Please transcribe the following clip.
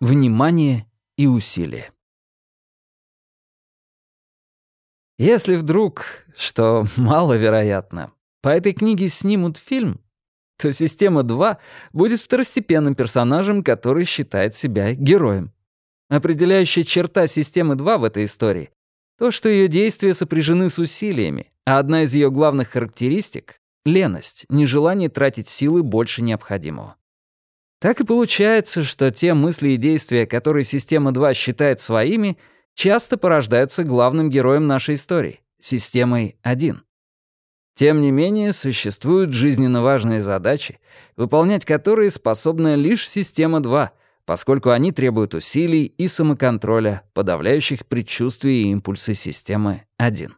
Внимание и усилие. Если вдруг, что маловероятно, по этой книге снимут фильм, то система 2 будет второстепенным персонажем, который считает себя героем. Определяющая черта системы 2 в этой истории — то, что ее действия сопряжены с усилиями, а одна из ее главных характеристик — леность, нежелание тратить силы больше необходимого. Так и получается, что те мысли и действия, которые система 2 считает своими, часто порождаются главным героем нашей истории — системой 1. Тем не менее, существуют жизненно важные задачи, выполнять которые способна лишь система 2, поскольку они требуют усилий и самоконтроля, подавляющих предчувствия и импульсы системы 1.